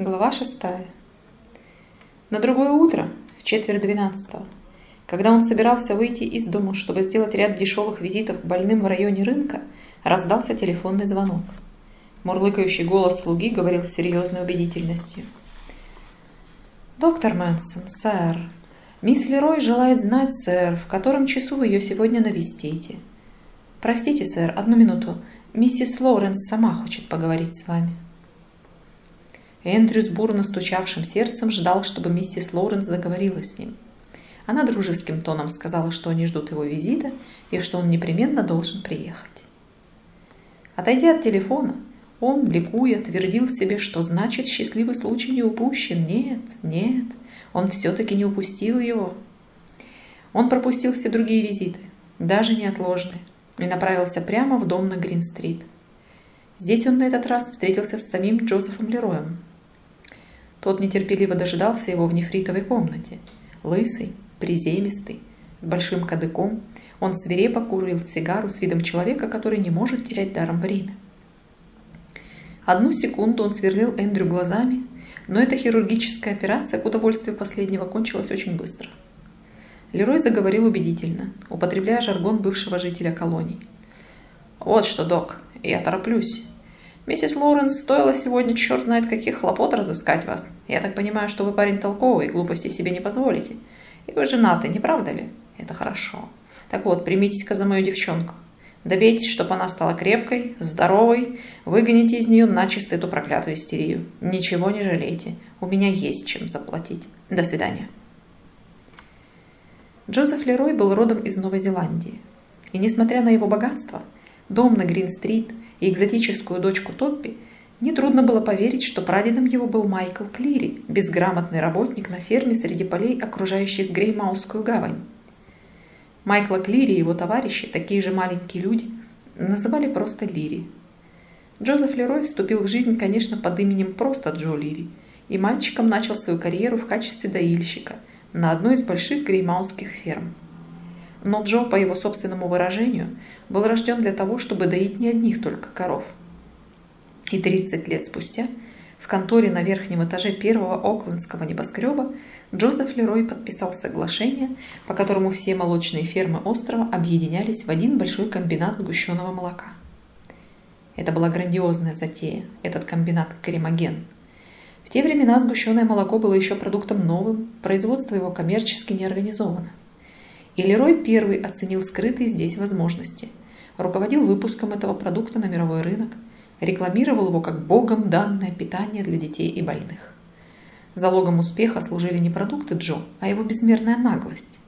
Глава шестая. На другое утро, в четверть двенадцатого, когда он собирался выйти из дома, чтобы сделать ряд дешевых визитов к больным в районе рынка, раздался телефонный звонок. Мурлыкающий голос слуги говорил с серьезной убедительностью. «Доктор Мэнсон, сэр, мисс Лерой желает знать, сэр, в котором часу вы ее сегодня навестите. Простите, сэр, одну минуту, миссис Лоуренс сама хочет поговорить с вами». Эндрю с бурно стучавшим сердцем ждал, чтобы миссис Лоуренс заговорила с ним. Она дружеским тоном сказала, что они ждут его визита и что он непременно должен приехать. Отойдя от телефона, он, ликуя, твердил себе, что значит счастливый случай не упущен. Нет, нет, он все-таки не упустил его. Он пропустил все другие визиты, даже неотложные, и направился прямо в дом на Грин-стрит. Здесь он на этот раз встретился с самим Джозефом Лероем, тот нетерпеливо дожидался его в нефритовой комнате. Лысый, приземистый, с большим кадыком, он свирепо курил сигару с видом человека, который не может терять даром время. Одну секунду он сверлил Эндрю глазами, но эта хирургическая операция к удовольствию последнего кончилась очень быстро. Лерой заговорил убедительно, употребляя жаргон бывшего жителя колоний. «Вот что, док, я тороплюсь. Миссис Лоуренс, стоило сегодня черт знает каких хлопот разыскать вас. Я так понимаю, что вы парень толковый, глупости себе не позволите. И вы женаты, не правда ли? Это хорошо. Так вот, примитесь-ка за мою девчонку. Добейтесь, чтобы она стала крепкой, здоровой, выгоните из нее начисто эту проклятую истерию. Ничего не жалейте, у меня есть чем заплатить. До свидания. Джозеф Лерой был родом из Новой Зеландии. И несмотря на его богатство, дом на Грин-стрит и экзотическую дочку Топпи, нетрудно было поверить, что прадедом его был Майкл Клири, безграмотный работник на ферме среди полей, окружающих Греймаусскую гавань. Майкла Клири и его товарищи, такие же маленькие люди, называли просто Лири. Джозеф Лерой вступил в жизнь, конечно, под именем просто Джо Лири, и мальчиком начал свою карьеру в качестве доильщика на одной из больших греймаусских ферм. Но Джо, по его собственному выражению, был рожден для того, чтобы доить не одних только коров. И 30 лет спустя в конторе на верхнем этаже первого оклендского небоскреба Джозеф Лерой подписал соглашение, по которому все молочные фермы острова объединялись в один большой комбинат сгущенного молока. Это была грандиозная затея, этот комбинат Кремоген. В те времена сгущенное молоко было еще продуктом новым, производство его коммерчески не организовано. И Лерой первый оценил скрытые здесь возможности – руководил выпуском этого продукта на мировой рынок, рекламировал его как богом данное питание для детей и больных. Залогом успеха служили не продукты Джо, а его безмерная наглость.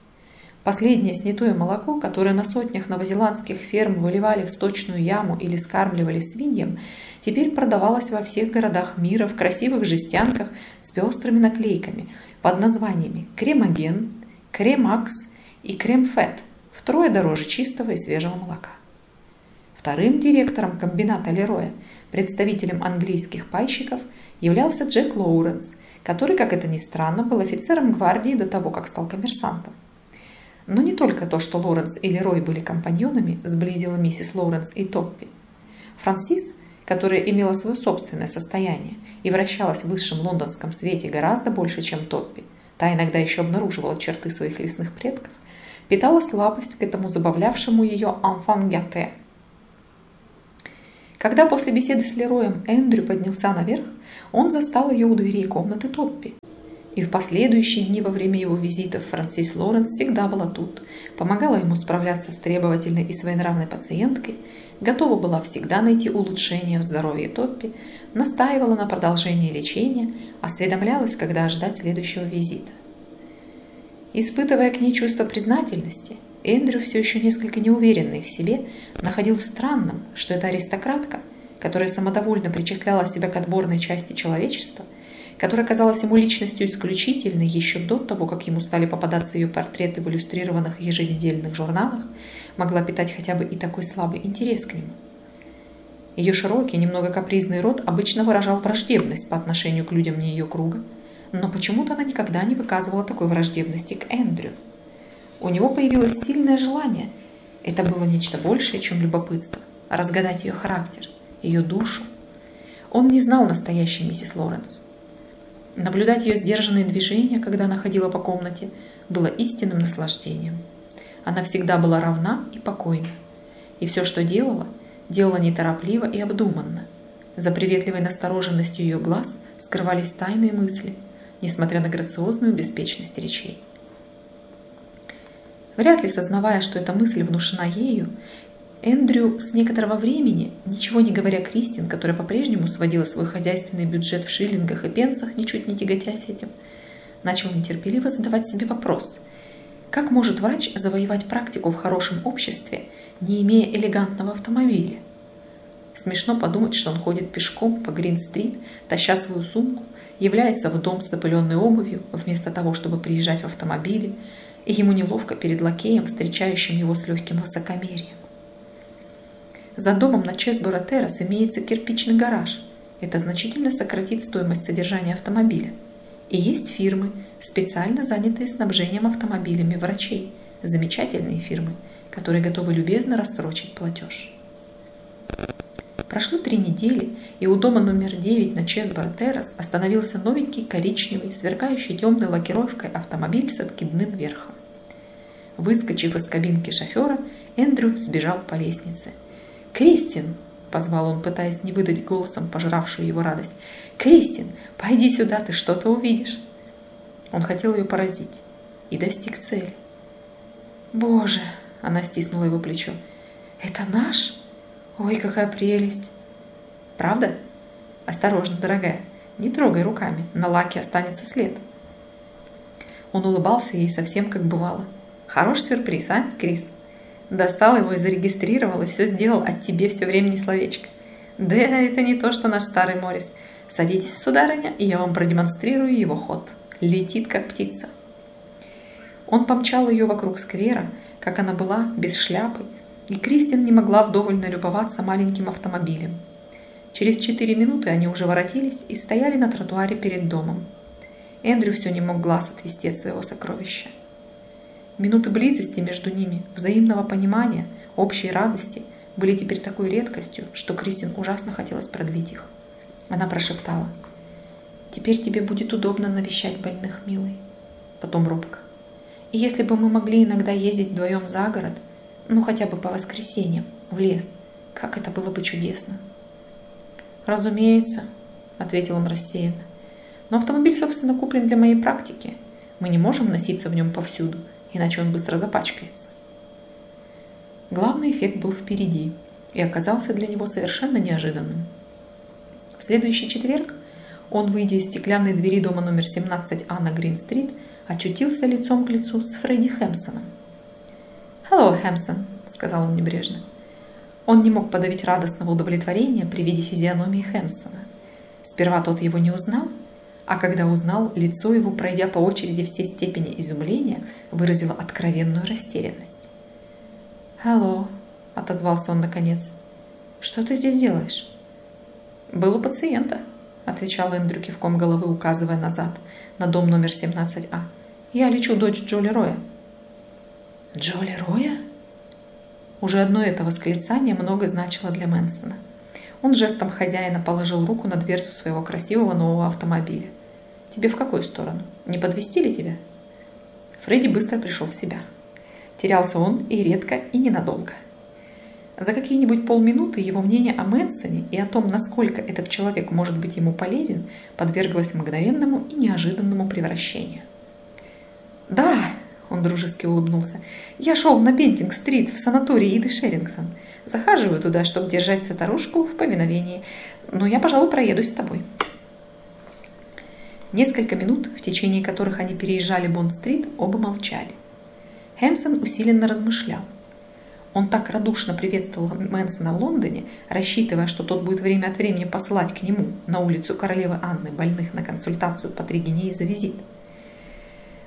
Последнее снятое молоко, которое на сотнях новозеландских ферм выливали в сточную яму или скармливали свиньям, теперь продавалось во всех городах мира в красивых жестянках с пестрыми наклейками под названиями «Кремоген», «Кремакс» и «Кремфет» втрое дороже чистого и свежего молока. Вторым директором комбината Лероя, представителем английских пайщиков, являлся Джек Лоуренс, который, как это ни странно, был офицером гвардии до того, как стал коммерсантом. Но не только то, что Лоуренс и Лерой были компаньонами, сблизило миссис Лоуренс и Топпи. Франсис, которая имела свое собственное состояние и вращалась в высшем лондонском свете гораздо больше, чем Топпи, та иногда еще обнаруживала черты своих лесных предков, питала слабость к этому забавлявшему ее «enfant gâté», когда после беседы с Лероем Эндрю поднялся наверх, он застал ее у дверей комнаты Топпи. И в последующие дни во время его визитов Франсис Лоренс всегда была тут, помогала ему справляться с требовательной и своенравной пациенткой, готова была всегда найти улучшение в здоровье Топпи, настаивала на продолжении лечения, осведомлялась, когда ожидать следующего визита. Испытывая к ней чувство признательности, Эндрю, все еще несколько неуверенный в себе, находил странным, что эта аристократка, которая самодовольно причисляла себя к отборной части человечества, которая казалась ему личностью исключительной еще до того, как ему стали попадаться ее портреты в иллюстрированных еженедельных журналах, могла питать хотя бы и такой слабый интерес к нему. Ее широкий, немного капризный рот обычно выражал враждебность по отношению к людям не ее круга, но почему-то она никогда не выказывала такой враждебности к Эндрю – у него появилось сильное желание. Это было нечто большее, чем любопытство. Разгадать ее характер, ее душу. Он не знал настоящей миссис Лоренс. Наблюдать ее сдержанные движения, когда она ходила по комнате, было истинным наслаждением. Она всегда была равна и покойна. И все, что делала, делала неторопливо и обдуманно. За приветливой настороженностью ее глаз скрывались тайные мысли, несмотря на грациозную беспечность речей. Вряд ли сознавая, что эта мысль внушена ею, Эндрю с некоторого времени, ничего не говоря Кристин, которая по-прежнему сводила свой хозяйственный бюджет в шиллингах и пенсах, ничуть не тяготясь этим, начал нетерпеливо задавать себе вопрос. Как может врач завоевать практику в хорошем обществе, не имея элегантного автомобиля? Смешно подумать, что он ходит пешком по Грин-стрит, таща свою сумку, является в дом с запыленной обувью, вместо того, чтобы приезжать в автомобиле, и ему неловко перед лакеем, встречающим его с легким высокомерием. За домом на Чесборо Террас имеется кирпичный гараж. Это значительно сократит стоимость содержания автомобиля. И есть фирмы, специально занятые снабжением автомобилями врачей. Замечательные фирмы, которые готовы любезно рассрочить платеж. Прошло три недели, и у дома номер 9 на Чесборо Террас остановился новенький коричневый, сверкающий темной лакировкой автомобиль с откидным верхом. Выскочив из кабинки шофера, Эндрю сбежал по лестнице. «Кристин!» – позвал он, пытаясь не выдать голосом пожравшую его радость. «Кристин, пойди сюда, ты что-то увидишь!» Он хотел ее поразить и достиг цели. «Боже!» – она стиснула его плечо. «Это наш?» Ой, какая прелесть. Правда? Осторожно, дорогая. Не трогай руками, на лаке останется след. Он улыбался ей совсем как бывало. Хороший сюрприз, а, Крис? Достал его и зарегистрировал, и все сделал от тебе все время не словечко. Да это не то, что наш старый Морис. Садитесь, сударыня, и я вам продемонстрирую его ход. Летит, как птица. Он помчал ее вокруг сквера, как она была, без шляпы, и Кристин не могла вдоволь налюбоваться маленьким автомобилем. Через четыре минуты они уже воротились и стояли на тротуаре перед домом. Эндрю все не мог глаз отвести от своего сокровища. Минуты близости между ними, взаимного понимания, общей радости были теперь такой редкостью, что Кристин ужасно хотелось продлить их. Она прошептала. «Теперь тебе будет удобно навещать больных, милый». Потом робко. «И если бы мы могли иногда ездить вдвоем за город, ну, хотя бы по воскресеньям, в лес. Как это было бы чудесно. Разумеется, ответил он рассеянно. Но автомобиль, собственно, куплен для моей практики. Мы не можем носиться в нем повсюду, иначе он быстро запачкается. Главный эффект был впереди и оказался для него совершенно неожиданным. В следующий четверг он, выйдя из стеклянной двери дома номер 17А на Грин-стрит, очутился лицом к лицу с Фредди Хэмпсоном. «Hello, Хэмсон», — сказал он небрежно. Он не мог подавить радостного удовлетворения при виде физиономии Хэмсона. Сперва тот его не узнал, а когда узнал, лицо его, пройдя по очереди все степени изумления, выразило откровенную растерянность. «Hello», — отозвался он наконец. «Что ты здесь делаешь?» «Был у пациента», — отвечал Эндрю кивком головы, указывая назад, на дом номер 17А. «Я лечу дочь Джоли Роя». Джоли Роя? Уже одно это восклицание много значило для Мэнсона. Он жестом хозяина положил руку на дверцу своего красивого нового автомобиля. «Тебе в какую сторону? Не подвести ли тебя?» Фредди быстро пришел в себя. Терялся он и редко, и ненадолго. За какие-нибудь полминуты его мнение о Мэнсоне и о том, насколько этот человек может быть ему полезен, подверглось мгновенному и неожиданному превращению. «Да!» Он дружески улыбнулся. «Я шел на Бентинг-стрит в санаторий Иды Шерингтон. Захаживаю туда, чтобы держать старушку в повиновении. Но я, пожалуй, проедусь с тобой». Несколько минут, в течение которых они переезжали Бонд-стрит, оба молчали. Хэмсон усиленно размышлял. Он так радушно приветствовал Мэнсона в Лондоне, рассчитывая, что тот будет время от времени посылать к нему на улицу королевы Анны больных на консультацию по три гинеи за визит –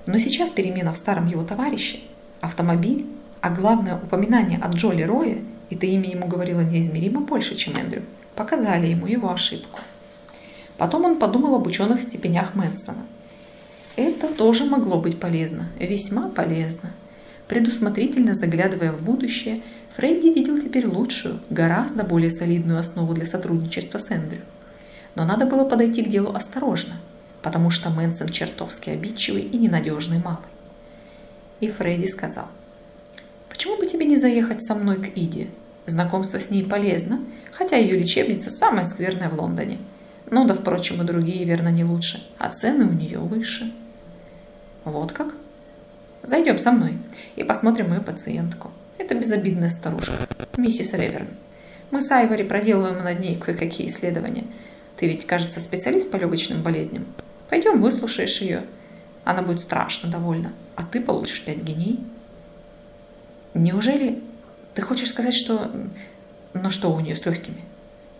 но сейчас перемена в старом его товарище, автомобиль, а главное упоминание о Джоли Рое, это имя ему говорило неизмеримо больше, чем Эндрю, показали ему его ошибку. Потом он подумал об ученых степенях Мэнсона. Это тоже могло быть полезно, весьма полезно. Предусмотрительно заглядывая в будущее, Фредди видел теперь лучшую, гораздо более солидную основу для сотрудничества с Эндрю. Но надо было подойти к делу осторожно, потому что Мэнсон чертовски обидчивый и ненадежный малый. И Фредди сказал, «Почему бы тебе не заехать со мной к Иде? Знакомство с ней полезно, хотя ее лечебница самая скверная в Лондоне. Ну да, впрочем, и другие, верно, не лучше, а цены у нее выше». «Вот как?» «Зайдем со мной и посмотрим мою пациентку. Это безобидная старушка, миссис Реверн. Мы с Айвори проделываем над ней кое-какие исследования. Ты ведь, кажется, специалист по легочным болезням. Пойдем, выслушаешь ее. Она будет страшно довольна, а ты получишь пять геней. Неужели ты хочешь сказать, что... Ну что у нее с легкими?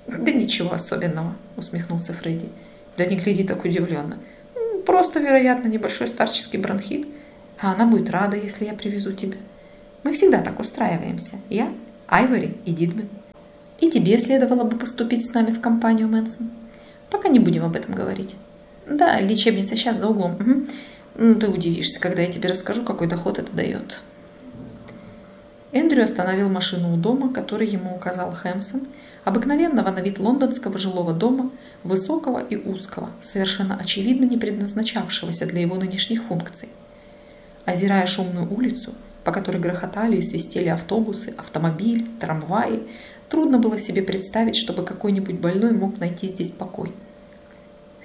Да ничего особенного, усмехнулся Фредди. Да не гляди так удивленно. Просто, вероятно, небольшой старческий бронхит. А она будет рада, если я привезу тебя. Мы всегда так устраиваемся. Я, Айвори и Дидмен. И тебе следовало бы поступить с нами в компанию, Мэнсон. Пока не будем об этом говорить. Да, лечебница сейчас за углом. Угу. Ну, ты удивишься, когда я тебе расскажу, какой доход это дает. Эндрю остановил машину у дома, который ему указал Хэмсон, обыкновенного на вид лондонского жилого дома, высокого и узкого, совершенно очевидно не предназначавшегося для его нынешних функций. Озирая шумную улицу, по которой грохотали и свистели автобусы, автомобили, трамваи, трудно было себе представить, чтобы какой-нибудь больной мог найти здесь покой.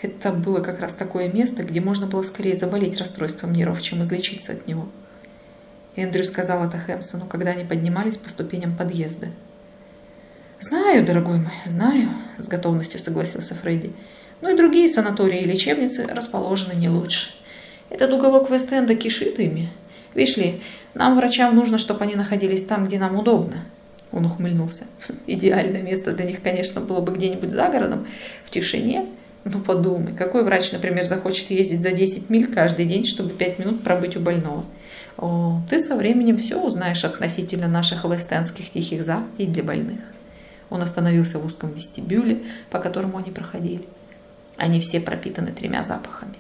Это было как раз такое место, где можно было скорее заболеть расстройством нервов, чем излечиться от него. Эндрю сказал это Хэмсону, когда они поднимались по ступеням подъезда. «Знаю, дорогой мой, знаю», – с готовностью согласился Фредди. «Но и другие санатории и лечебницы расположены не лучше. Этот уголок Вест-Энда кишит ими. Видишь ли, нам, врачам, нужно, чтобы они находились там, где нам удобно». Он ухмыльнулся. «Идеальное место для них, конечно, было бы где-нибудь за городом, в тишине, ну подумай, какой врач, например, захочет ездить за 10 миль каждый день, чтобы 5 минут пробыть у больного? О, ты со временем все узнаешь относительно наших вестенских тихих завтей для больных. Он остановился в узком вестибюле, по которому они проходили. Они все пропитаны тремя запахами.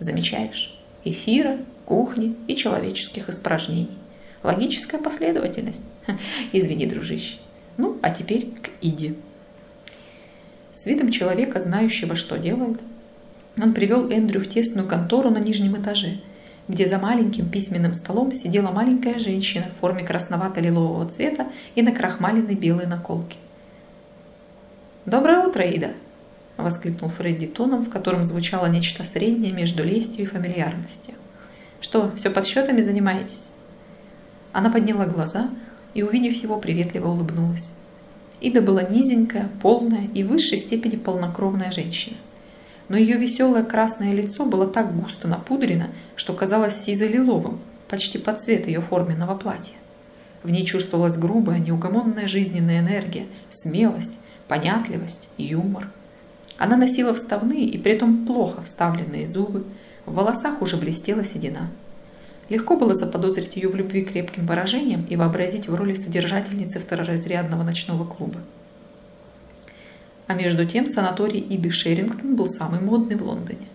Замечаешь? Эфира, кухни и человеческих испражнений. Логическая последовательность. Извини, дружище. Ну, а теперь к Иде. С видом человека, знающего, что делает, он привел Эндрю в тесную контору на нижнем этаже, где за маленьким письменным столом сидела маленькая женщина в форме красновато-лилового цвета и на крахмаленной белой наколке. «Доброе утро, Ида!» – воскликнул Фредди тоном, в котором звучало нечто среднее между лестью и фамильярностью. «Что, все подсчетами занимаетесь?» Она подняла глаза и, увидев его, приветливо улыбнулась. Ида была низенькая, полная и в высшей степени полнокровная женщина. Но ее веселое красное лицо было так густо напудрено, что казалось сизо-лиловым, почти под цвет ее форменного платья. В ней чувствовалась грубая, неугомонная жизненная энергия, смелость, понятливость, юмор. Она носила вставные и при этом плохо вставленные зубы, в волосах уже блестела седина. Легко было заподозрить ее в любви к крепким выражениям и вообразить в роли содержательницы второразрядного ночного клуба. А между тем санаторий Иды Шерингтон был самый модный в Лондоне.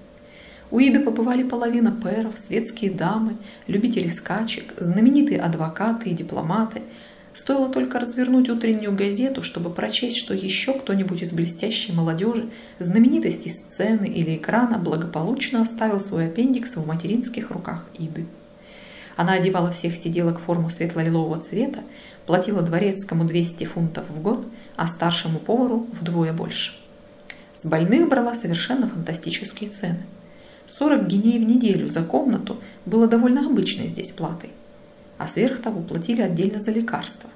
У Иды побывали половина пэров, светские дамы, любители скачек, знаменитые адвокаты и дипломаты. Стоило только развернуть утреннюю газету, чтобы прочесть, что еще кто-нибудь из блестящей молодежи, знаменитости сцены или экрана благополучно оставил свой аппендикс в материнских руках Иды. Она одевала всех сиделок в форму светло-лилового цвета, платила дворецкому 200 фунтов в год, а старшему повару вдвое больше. С больных брала совершенно фантастические цены. 40 гиней в неделю за комнату было довольно обычной здесь платой. А сверх того платили отдельно за лекарства.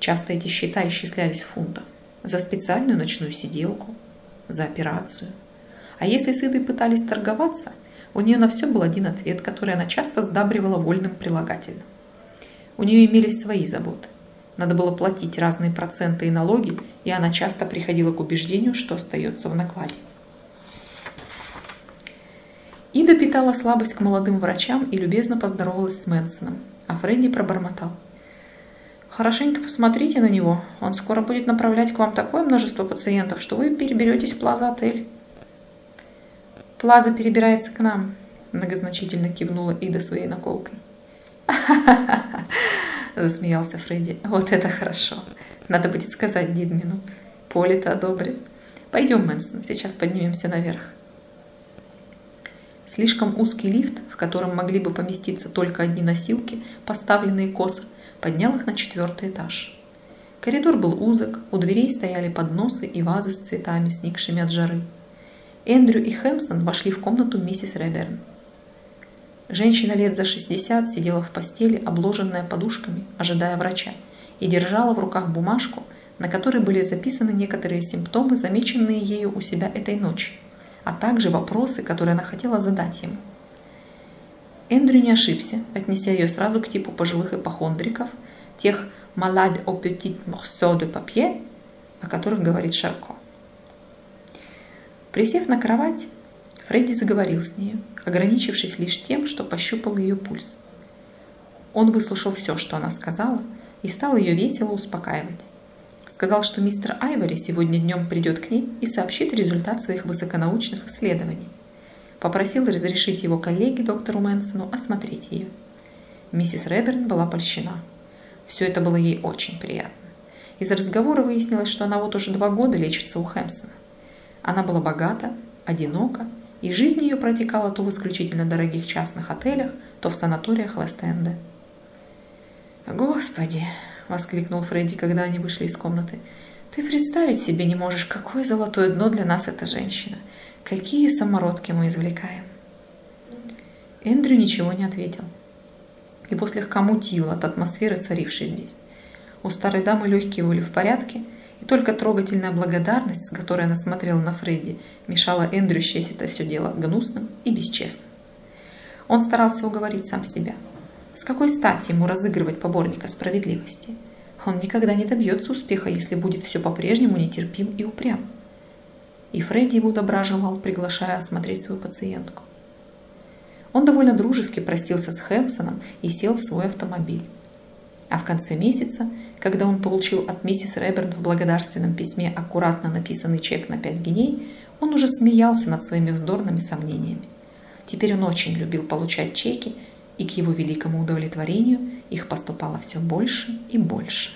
Часто эти счета исчислялись в фунтах. За специальную ночную сиделку, за операцию. А если с Идой пытались торговаться – у нее на все был один ответ, который она часто сдабривала вольным прилагательным. У нее имелись свои заботы. Надо было платить разные проценты и налоги, и она часто приходила к убеждению, что остается в накладе. Ида питала слабость к молодым врачам и любезно поздоровалась с Мэнсоном, а Фредди пробормотал. «Хорошенько посмотрите на него, он скоро будет направлять к вам такое множество пациентов, что вы переберетесь в Плаза-отель». Плаза перебирается к нам, многозначительно кивнула Ида своей наколкой. Засмеялся Фредди. «Вот это хорошо! Надо будет сказать Дидмину. Поле-то одобрит. Пойдем, Мэнсон, сейчас поднимемся наверх». Слишком узкий лифт, в котором могли бы поместиться только одни носилки, поставленные косо, поднял их на четвертый этаж. Коридор был узок, у дверей стояли подносы и вазы с цветами, сникшими от жары. Эндрю и Хэмсон вошли в комнату миссис Реберн. Женщина лет за 60 сидела в постели, обложенная подушками, ожидая врача, и держала в руках бумажку, на которой были записаны некоторые симптомы, замеченные ею у себя этой ночью, а также вопросы, которые она хотела задать ему. Эндрю не ошибся, отнеся ее сразу к типу пожилых ипохондриков, тех «malade au petit morceau de papier», о которых говорит Шарко. Присев на кровать, Фредди заговорил с нею, ограничившись лишь тем, что пощупал ее пульс. Он выслушал все, что она сказала, и стал ее весело успокаивать. Сказал, что мистер Айвори сегодня днем придет к ней и сообщит результат своих высоконаучных исследований. Попросил разрешить его коллеге, доктору Мэнсону, осмотреть ее. Миссис Реберн была польщена. Все это было ей очень приятно. Из разговора выяснилось, что она вот уже два года лечится у Хэмсона. Она была богата, одинока и жизнь ее протекала то в исключительно дорогих частных отелях, то в санаториях Вест-Энда. «Господи!» – воскликнул Фредди, когда они вышли из комнаты. «Ты представить себе не можешь, какое золотое дно для нас эта женщина! Какие самородки мы извлекаем!» Эндрю ничего не ответил. Его слегка мутило от атмосферы, царившей здесь. У старой дамы легкие были в порядке – и только трогательная благодарность, с которой она смотрела на Фредди, мешала Эндрю счесть это все дело гнусным и бесчестным. Он старался уговорить сам себя. С какой стати ему разыгрывать поборника справедливости? Он никогда не добьется успеха, если будет все по-прежнему нетерпим и упрям. И Фредди ему добра приглашая осмотреть свою пациентку. Он довольно дружески простился с Хэмпсоном и сел в свой автомобиль. А в конце месяца когда он получил от миссис Реберн в благодарственном письме аккуратно написанный чек на 5 геней, он уже смеялся над своими вздорными сомнениями. Теперь он очень любил получать чеки, и к его великому удовлетворению их поступало все больше и больше.